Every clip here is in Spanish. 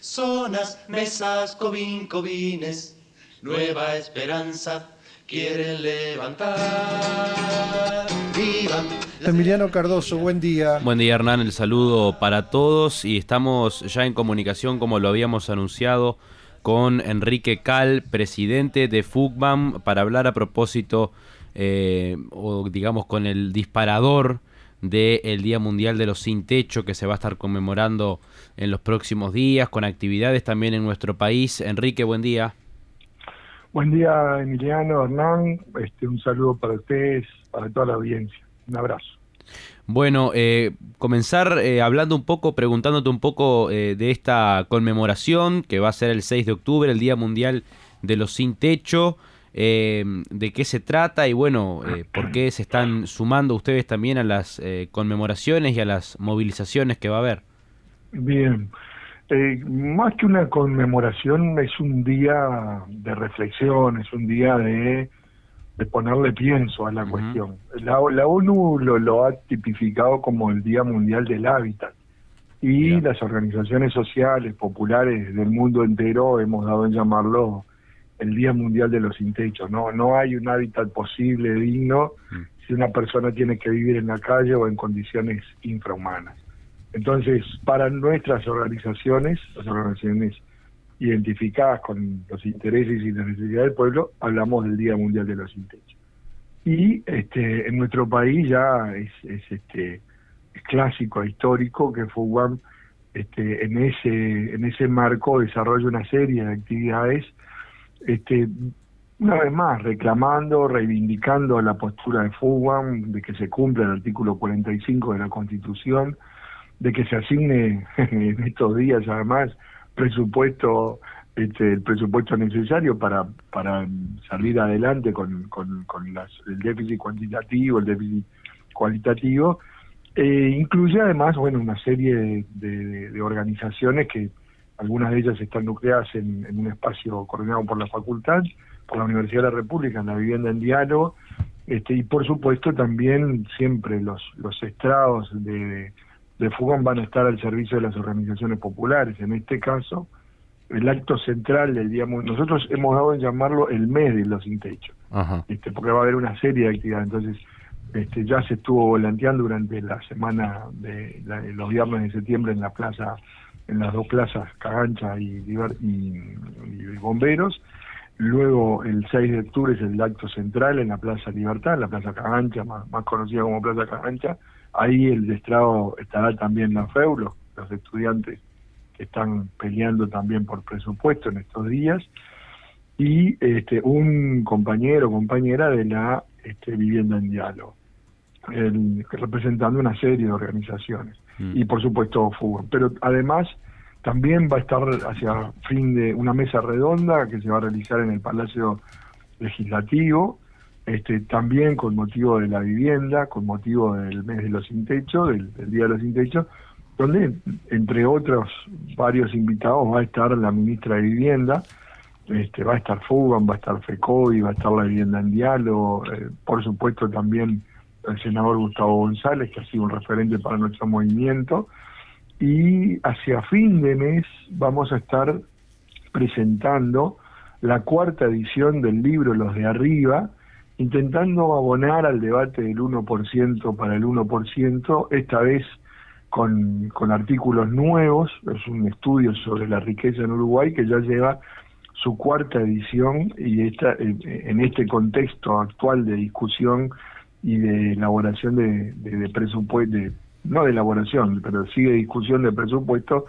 zonas, mesas, cobin, cobines, nueva esperanza quieren levantar. Vivan. Emiliano Cardoso, buen día. Buen día Hernán, el saludo para todos y estamos ya en comunicación como lo habíamos anunciado con Enrique Cal, presidente de FUCBAM, para hablar a propósito eh, o digamos con el disparador del Día Mundial de los Sin Techo que se va a estar conmemorando en los próximos días, con actividades también en nuestro país. Enrique, buen día. Buen día, Emiliano, Hernán. Este, un saludo para ustedes, para toda la audiencia. Un abrazo. Bueno, eh, comenzar eh, hablando un poco, preguntándote un poco eh, de esta conmemoración que va a ser el 6 de octubre, el Día Mundial de los Sin Techo. De qué se trata y bueno, por qué se están sumando ustedes también a las conmemoraciones y a las movilizaciones que va a haber. Bien, más que una conmemoración es un día de reflexión, es un día de de ponerle pienso a la cuestión. La, ONU lo, ha tipificado como el Día Mundial del Hábitat y las organizaciones sociales, populares del mundo entero hemos dado en llamarlo el Día Mundial de los Sin No, no hay un hábitat posible, digno, mm. si una persona tiene que vivir en la calle o en condiciones infrahumanas. Entonces, para nuestras organizaciones, las organizaciones identificadas con los intereses y las necesidades del pueblo, hablamos del Día Mundial de los Sin Y este, en nuestro país ya es, este es clásico, histórico, que FUGAM este, en ese en ese marco desarrolla una serie de actividades, este, una vez más reclamando, reivindicando la postura de FUGAM, de que se cumpla el artículo 45 de la Constitución, de que se asigne en estos días además presupuesto este, el presupuesto necesario para para salir adelante con, con, el déficit cuantitativo, el déficit cualitativo, eh, incluye además bueno una serie de, organizaciones que algunas de ellas están nucleadas en, un espacio coordinado por la facultad, por la Universidad de la República, en la vivienda en diálogo, este, y por supuesto también siempre los, los estrados de de Fugón van a estar al servicio de las organizaciones populares. En este caso, el acto central del día, nosotros hemos dado en llamarlo el mes de los sin techo, este, porque va a haber una serie de actividades. Entonces, este, ya se estuvo volanteando durante la semana de, los viernes de septiembre en la plaza, en las dos plazas, Cagancha y, y, Bomberos. Luego, el 6 de octubre es el acto central en la Plaza Libertad, en la Plaza Cagancha, más, conocida como Plaza Cagancha. Ahí el destrado estará también la FEULO, los estudiantes que están peleando también por presupuesto en estos días, y este, un compañero o compañera de la este, vivienda en diálogo, representando una serie de organizaciones, mm. y por supuesto fútbol. Pero además también va a estar hacia fin de una mesa redonda que se va a realizar en el Palacio Legislativo, este, también con motivo de la vivienda, con motivo del mes de los sin techo, del, Día de los sin techo, donde entre otros varios invitados va a estar la ministra de Vivienda, este, va a estar Fugan, va a estar FECOI, va a estar la vivienda en diálogo, eh, por supuesto también el senador Gustavo González, que ha sido un referente para nuestro movimiento, y hacia fin de mes vamos a estar presentando la cuarta edición del libro Los de Arriba, intentando abonar al debate del 1% para el 1%, esta vez con, con artículos nuevos, es un estudio sobre la riqueza en Uruguay que ya lleva su cuarta edición y esta, en este contexto actual de discusión y de elaboración de, de, presupuesto, no de elaboración, pero sí de discusión de presupuesto,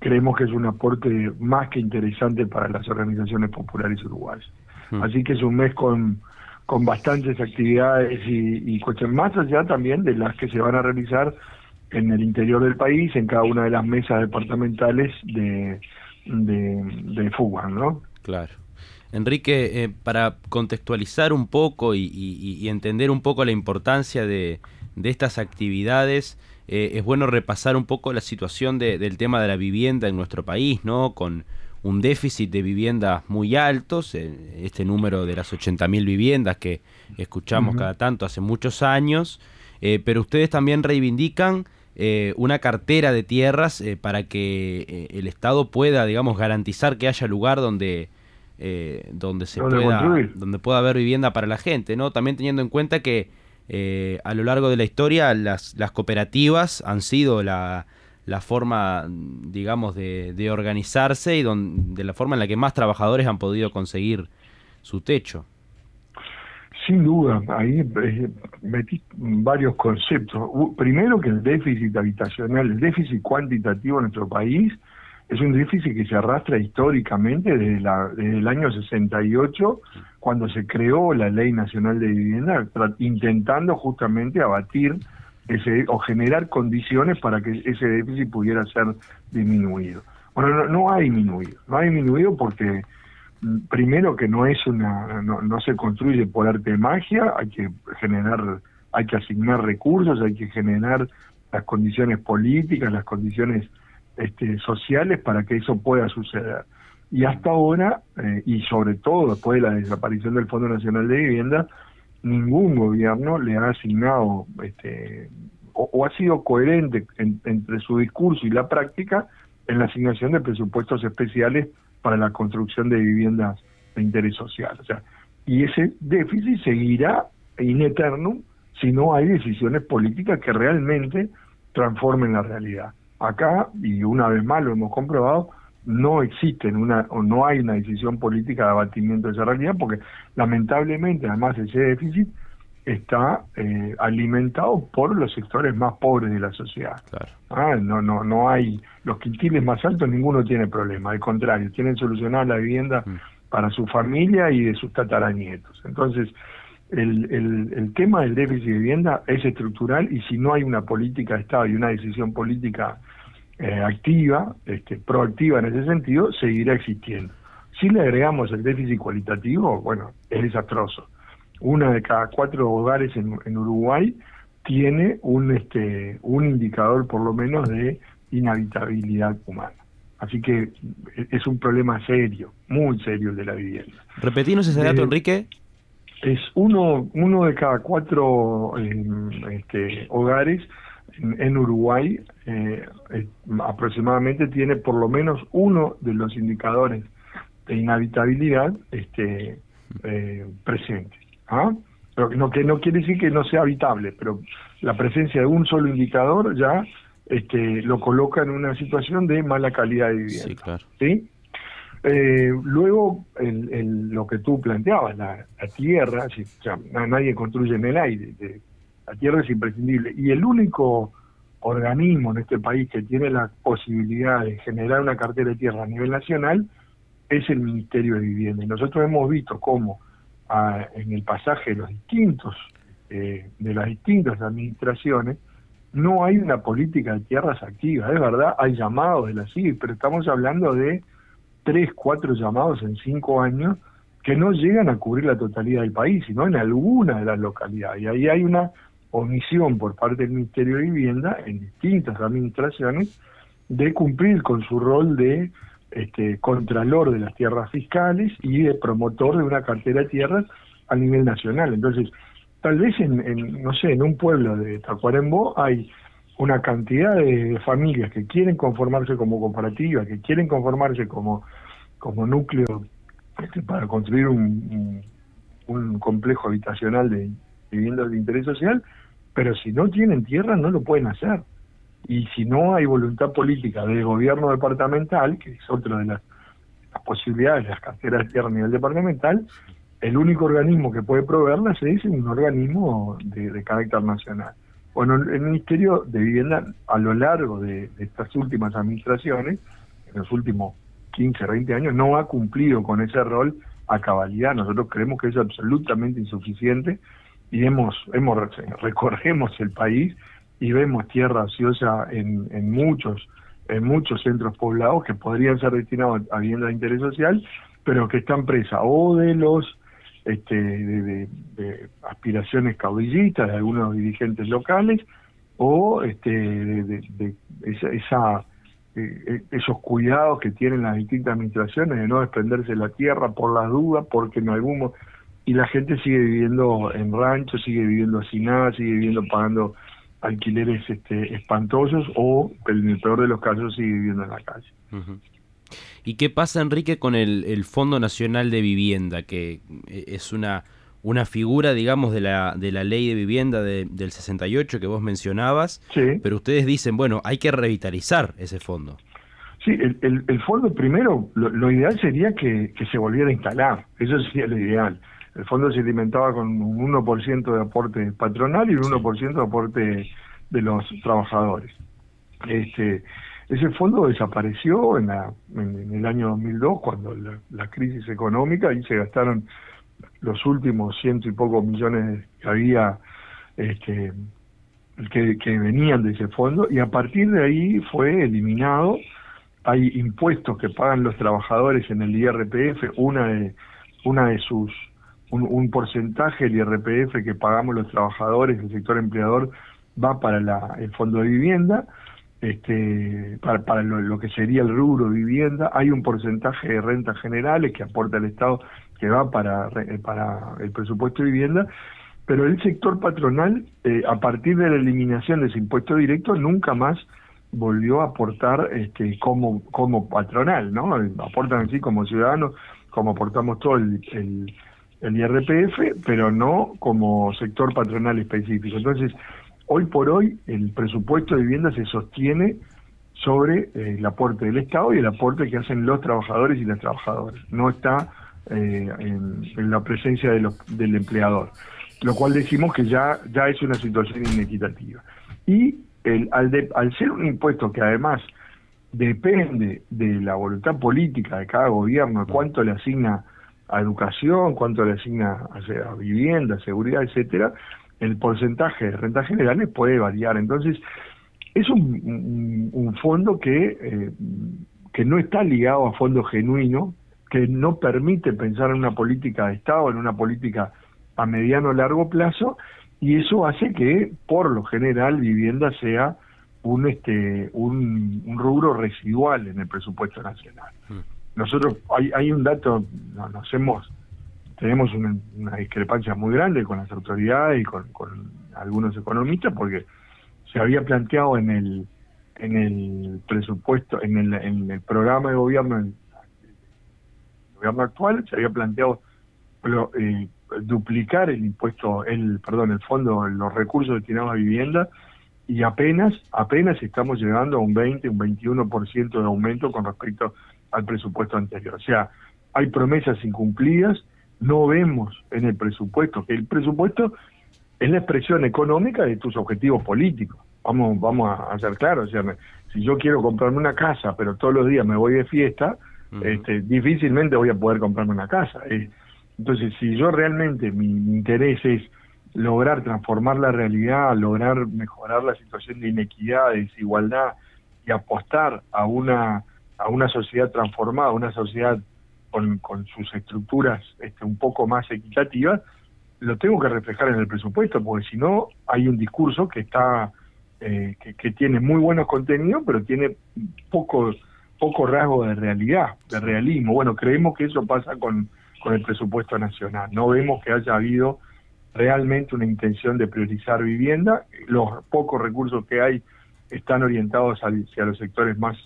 creemos que es un aporte más que interesante para las organizaciones populares uruguayas. Mm. Así que es un mes con con bastantes actividades y, y cuestiones más allá también de las que se van a realizar en el interior del país, en cada una de las mesas departamentales de, de, de fuga, ¿no? Claro. Enrique, eh, para contextualizar un poco y, entender un poco la importancia de, de estas actividades, eh, es bueno repasar un poco la situación del tema de la vivienda en nuestro país, ¿no? Con un déficit de viviendas muy altos, eh, este número de las 80.000 viviendas que escuchamos cada tanto hace muchos años, eh, pero ustedes también reivindican eh, una cartera de tierras eh, para que el Estado pueda, digamos, garantizar que haya lugar donde donde se pueda donde pueda haber vivienda para la gente, ¿no? También teniendo en cuenta que a lo largo de la historia las, las cooperativas han sido la, la forma, digamos, de, de organizarse y de la forma en la que más trabajadores han podido conseguir su techo. Sin duda, ahí eh, metí varios conceptos. Primero que el déficit habitacional, el déficit cuantitativo en nuestro país es un déficit que se arrastra históricamente desde, la, desde el año 68, cuando se creó la Ley Nacional de Vivienda, intentando justamente abatir ese o generar condiciones para que ese déficit pudiera ser disminuido. Bueno, no, no ha disminuido, no ha disminuido porque primero que no es una no, se construye por arte de magia hay que generar hay que asignar recursos hay que generar las condiciones políticas las condiciones este, sociales para que eso pueda suceder y hasta ahora eh, y sobre todo después de la desaparición del Fondo Nacional de Vivienda ningún gobierno le ha asignado este o, ha sido coherente entre su discurso y la práctica en la asignación de presupuestos especiales para la construcción de viviendas de interés social. O sea, y ese déficit seguirá in eternum si no hay decisiones políticas que realmente transformen la realidad. Acá, y una vez más lo hemos comprobado, no existe una o no hay una decisión política de abatimiento de esa realidad porque lamentablemente además ese déficit está eh, alimentado por los sectores más pobres de la sociedad. Ah, no, no, no hay los quintiles más altos, ninguno tiene problema, al contrario, tienen solucionada la vivienda mm. para su familia y de sus tataranietos. Entonces, el, el, el, tema del déficit de vivienda es estructural y si no hay una política de Estado y una decisión política eh, activa, este, proactiva en ese sentido, seguirá existiendo. Si le agregamos el déficit cualitativo, bueno, es desastroso una de cada cuatro hogares en, Uruguay tiene un este un indicador por lo menos de inhabitabilidad humana. Así que es un problema serio, muy serio el de la vivienda. Repetimos ese dato, eh, Enrique. Es uno, uno de cada cuatro em, este, hogares en, Uruguay eh, aproximadamente tiene por lo menos uno de los indicadores de inhabitabilidad este, eh, presente. ¿ah? Pero no, que no quiere decir que no sea habitable, pero la presencia de un solo indicador ya este, lo coloca en una situación de mala calidad de vivienda. Sí, claro. Eh, luego, el, lo que tú planteabas, la, tierra, nadie construye en el aire, la tierra es imprescindible. Y el único organismo en este país que tiene la posibilidad de generar una cartera de tierra a nivel nacional es el Ministerio de Vivienda. Y nosotros hemos visto cómo en el pasaje de los distintos, eh, de las distintas administraciones, no hay una política de tierras activa. Es verdad, hay llamados de la CID, pero estamos hablando de tres, cuatro llamados en cinco años que no llegan a cubrir la totalidad del país, sino en alguna de las localidades. Y ahí hay una omisión por parte del Ministerio de Vivienda en distintas administraciones de cumplir con su rol de este, contralor de las tierras fiscales y de promotor de una cartera de tierras a nivel nacional. Entonces, tal vez en, no sé, en un pueblo de Tacuarembó hay una cantidad de familias que quieren conformarse como cooperativa, que quieren conformarse como, como núcleo este, para construir un, un, complejo habitacional de viviendas de interés social, pero si no tienen tierra no lo pueden hacer y si no hay voluntad política del gobierno departamental, que es otra de las, posibilidades de las carteras de tierra a nivel departamental, el único organismo que puede proveerlas es un organismo de, carácter nacional. Bueno, el Ministerio de Vivienda a lo largo de, estas últimas administraciones, en los últimos 15, 20 años, no ha cumplido con ese rol a cabalidad. Nosotros creemos que es absolutamente insuficiente y hemos, hemos recorremos el país y vemos tierra ociosa en, muchos en muchos centros poblados que podrían ser destinados a vivienda de interés social, pero que están presas o de los este, de, aspiraciones caudillistas de algunos dirigentes locales o este, de, esa, eh, esos cuidados que tienen las distintas administraciones de no desprenderse de la tierra por las dudas, porque en algún y la gente sigue viviendo en rancho, sigue viviendo sin nada, sigue viviendo pagando alquileres este, espantosos o, en el peor de los casos, sigue viviendo en la calle. ¿Y qué pasa, Enrique, con el, el, Fondo Nacional de Vivienda, que eh, es una, una figura, digamos, de la, de la ley de vivienda de, del 68 que vos mencionabas? Sí. Pero ustedes dicen, bueno, hay que revitalizar ese fondo. Sí, el, el, el fondo primero, lo, lo ideal sería que, que, se volviera a instalar, eso sería lo ideal. El fondo se alimentaba con un 1% de aporte patronal y un 1% de aporte de los trabajadores. Este, ese fondo desapareció en, la, en, el año 2002 cuando la, crisis económica y se gastaron los últimos ciento y pocos millones que había este, que, que venían de ese fondo y a partir de ahí fue eliminado. Hay impuestos que pagan los trabajadores en el IRPF, una de, una de sus, un, un porcentaje del IRPF que pagamos los trabajadores, el sector empleador, va para la, el fondo de vivienda, este, para, lo, que sería el rubro vivienda, hay un porcentaje de rentas generales que aporta el Estado que va para, para el presupuesto de vivienda, pero el sector patronal, eh, a partir de la eliminación de ese impuesto directo, nunca más volvió a aportar este, como, patronal, ¿no? Aportan así como ciudadanos, como aportamos todo el, el, IRPF, pero no como sector patronal específico. Entonces, hoy por hoy el presupuesto de vivienda se sostiene sobre eh, el aporte del Estado y el aporte que hacen los trabajadores y las trabajadoras. No está eh, en, la presencia del empleador, lo cual decimos que ya, ya es una situación inequitativa. Y al ser un impuesto que además depende de la voluntad política de cada gobierno, cuánto le asigna a educación, cuánto le asigna a, a vivienda, seguridad, etcétera, el porcentaje de rentas generales puede variar. Entonces, es un, un, un fondo que, eh, que no está ligado a fondo genuino, que no permite pensar en una política de Estado, en una política a mediano o largo plazo, y eso hace que por lo general vivienda sea un este un, un rubro residual en el presupuesto nacional nosotros hay, hay un dato no, nos hemos tenemos una, una, discrepancia muy grande con las autoridades y con, con, algunos economistas porque se había planteado en el en el presupuesto en el, en el programa de gobierno el, gobierno actual se había planteado eh, duplicar el impuesto, el perdón, el fondo, los recursos destinados a vivienda y apenas, apenas estamos llegando a un 20, un 21% de aumento con respecto al presupuesto anterior. O sea, hay promesas incumplidas, no vemos en el presupuesto, que el presupuesto es la expresión económica de tus objetivos políticos. Vamos, vamos a ser claros, o sea, si yo quiero comprarme una casa, pero todos los días me voy de fiesta, uh -huh. este, difícilmente voy a poder comprarme una casa. Eh, entonces, si yo realmente mi, mi, interés es lograr transformar la realidad, lograr mejorar la situación de inequidad, de desigualdad y apostar a una a una sociedad transformada, una sociedad con, con sus estructuras este, un poco más equitativas, lo tengo que reflejar en el presupuesto, porque si no hay un discurso que está eh, que, que, tiene muy buenos contenidos, pero tiene poco poco rasgo de realidad, de realismo. Bueno, creemos que eso pasa con con el presupuesto nacional. No vemos que haya habido realmente una intención de priorizar vivienda. Los pocos recursos que hay están orientados hacia los sectores más,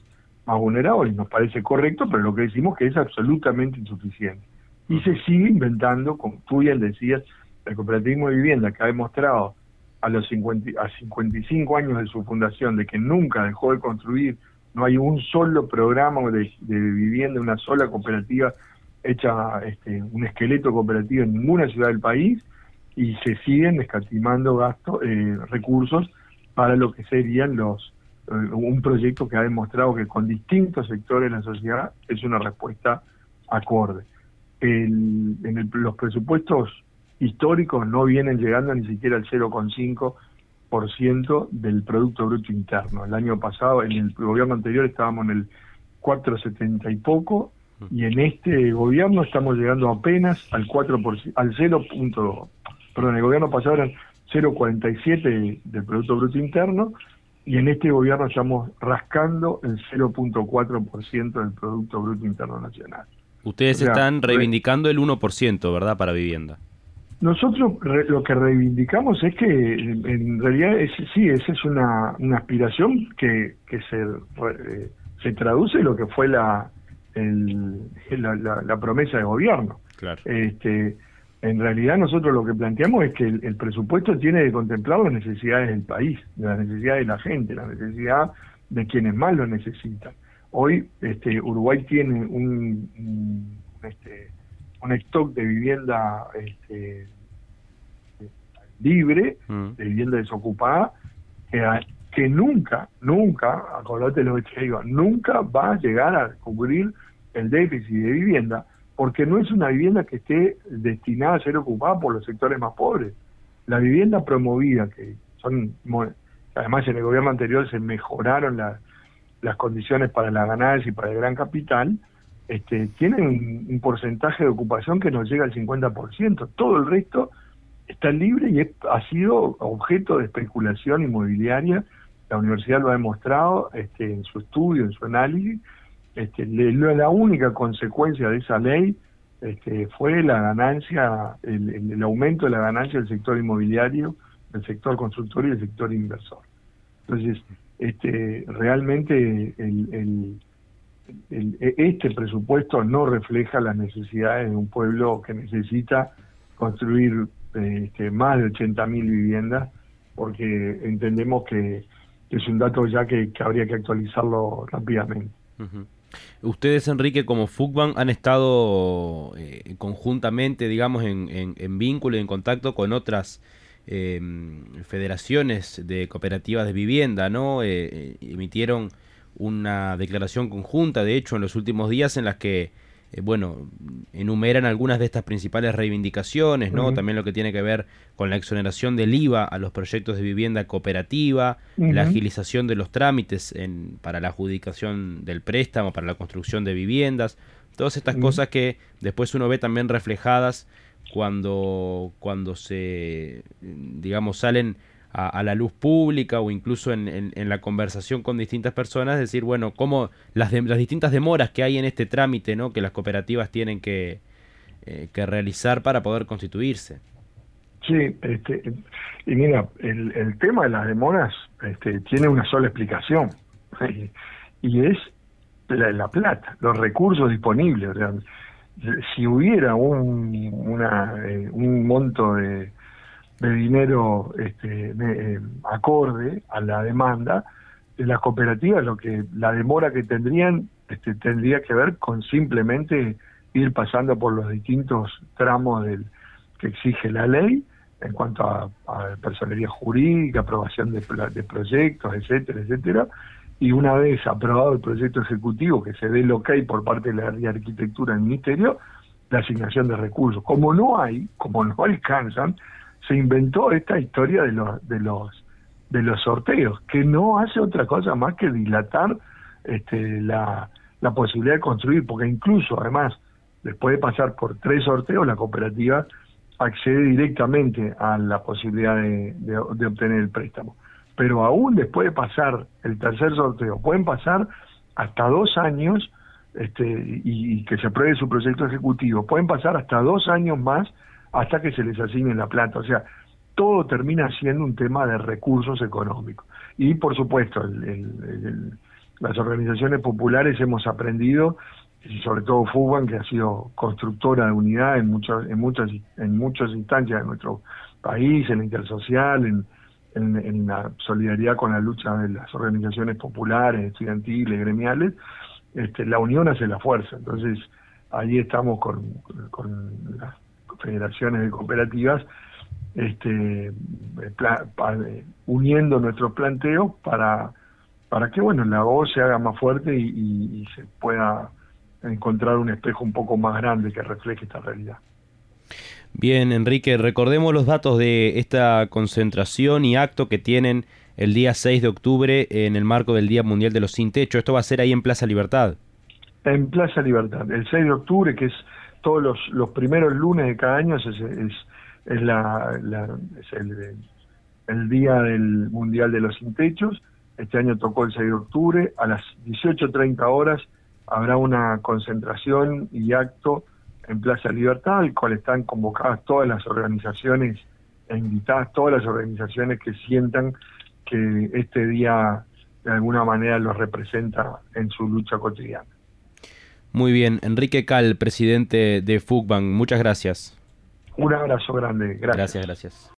más vulnerables, nos parece correcto, pero lo que decimos que es absolutamente insuficiente. Y se sigue inventando, como tú bien decías, el cooperativismo de vivienda que ha demostrado a los 50, a 55 años de su fundación de que nunca dejó de construir, no hay un solo programa de, de vivienda, una sola cooperativa hecha este, un esqueleto cooperativo en ninguna ciudad del país y se siguen escatimando gastos, eh, recursos para lo que serían los un proyecto que ha demostrado que con distintos sectores de la sociedad es una respuesta acorde. El, en el, los presupuestos históricos no vienen llegando ni siquiera al 0,5% del Producto Bruto Interno. El año pasado, en el gobierno anterior, estábamos en el 4,70 y poco, y en este gobierno estamos llegando apenas al 4%, al 0.2. Perdón, el gobierno pasado eran 0.47 del Producto Bruto Interno y en este gobierno estamos rascando el 0.4% del Producto Bruto Interno Nacional. Ustedes o sea, están reivindicando el 1%, ¿verdad?, para vivienda. Nosotros lo que reivindicamos es que en realidad es, sí, esa es una, una aspiración que, que se, eh, se traduce en lo que fue la, la, la, promesa de gobierno. Claro. Este, en realidad nosotros lo que planteamos es que el, presupuesto tiene que contemplar las necesidades del país, las necesidades de la gente, la necesidad de quienes más lo necesitan. Hoy este, Uruguay tiene un, un, este, un stock de vivienda este, libre, mm. de vivienda desocupada, que, que nunca, nunca, acordate lo que te digo, nunca va a llegar a cubrir el déficit de vivienda, porque no es una vivienda que esté destinada a ser ocupada por los sectores más pobres. La vivienda promovida, que son, además en el gobierno anterior se mejoraron las condiciones para la ganancia y para el gran capital, este, tienen un, porcentaje de ocupación que nos llega al 50%. Todo el resto está libre y ha sido objeto de especulación inmobiliaria. La universidad lo ha demostrado este, en su estudio, en su análisis, este, la única consecuencia de esa ley este, fue la ganancia, el, aumento de la ganancia del sector inmobiliario, del sector constructor y del sector inversor. Entonces, este, realmente el, este presupuesto no refleja las necesidades de un pueblo que necesita construir este, más de 80.000 viviendas, porque entendemos que, es un dato ya que, habría que actualizarlo rápidamente. Ustedes, Enrique, como FUCBAN, han estado eh, conjuntamente, digamos, en, en, vínculo y en contacto con otras eh, federaciones de cooperativas de vivienda, ¿no? Eh, emitieron una declaración conjunta, de hecho, en los últimos días en las que eh, bueno, enumeran algunas de estas principales reivindicaciones, ¿no? También lo que tiene que ver con la exoneración del IVA a los proyectos de vivienda cooperativa, la agilización de los trámites en, para la adjudicación del préstamo, para la construcción de viviendas, todas estas cosas que después uno ve también reflejadas cuando, cuando se, digamos, salen a, la luz pública o incluso en, la conversación con distintas personas, decir, bueno, cómo las, las distintas demoras que hay en este trámite, ¿no? Que las cooperativas tienen que, eh, que realizar para poder constituirse. Sí, este, y mira, el, el tema de las demoras este, tiene una sola explicación, y es la, la plata, los recursos disponibles. si hubiera un, una, eh, un monto de, de dinero este, eh, acorde a la demanda de las cooperativas, lo que la demora que tendrían este, tendría que ver con simplemente ir pasando por los distintos tramos del, que exige la ley en cuanto a, personería jurídica, aprobación de, de, proyectos, etcétera, etcétera, y una vez aprobado el proyecto ejecutivo que se dé el ok por parte de la de arquitectura del ministerio, la asignación de recursos. Como no hay, como no alcanzan, se inventó esta historia de los de los de los sorteos que no hace otra cosa más que dilatar este, la, la posibilidad de construir porque incluso además después de pasar por tres sorteos la cooperativa accede directamente a la posibilidad de, obtener el préstamo. Pero aún después de pasar el tercer sorteo pueden pasar hasta dos años este, y que se apruebe su proyecto ejecutivo pueden pasar hasta dos años más hasta que se les asigne la planta. O sea, todo termina siendo un tema de recursos económicos. Y por supuesto, las organizaciones populares hemos aprendido, y sobre todo FUBAN, que ha sido constructora de unidad en, muchas en, muchas, en muchas instancias de nuestro país, en la intersocial, en, en, la solidaridad con la lucha de las organizaciones populares, estudiantiles, gremiales, este, la unión hace la fuerza. Entonces, ahí estamos con, con federaciones de cooperativas, este, eh, uniendo nuestros planteos para, para que bueno la voz se haga más fuerte y, se pueda encontrar un espejo un poco más grande que refleje esta realidad. Bien, Enrique, recordemos los datos de esta concentración y acto que tienen el día 6 de octubre en el marco del Día Mundial de los Sin Techo. Esto va a ser ahí en Plaza Libertad. En Plaza Libertad, el 6 de octubre, que es todos los, primeros lunes de cada año es, es, es, el, día del Mundial de los Sin Techos. Este año tocó el 6 de octubre. A las 18.30 horas habrá una concentración y acto en Plaza Libertad, al cual están convocadas todas las organizaciones e invitadas todas las organizaciones que sientan que este día de alguna manera los representa en su lucha cotidiana. Muy bien, Enrique Cal, presidente de FUCBAN, muchas gracias. Un abrazo grande, gracias. Gracias, gracias.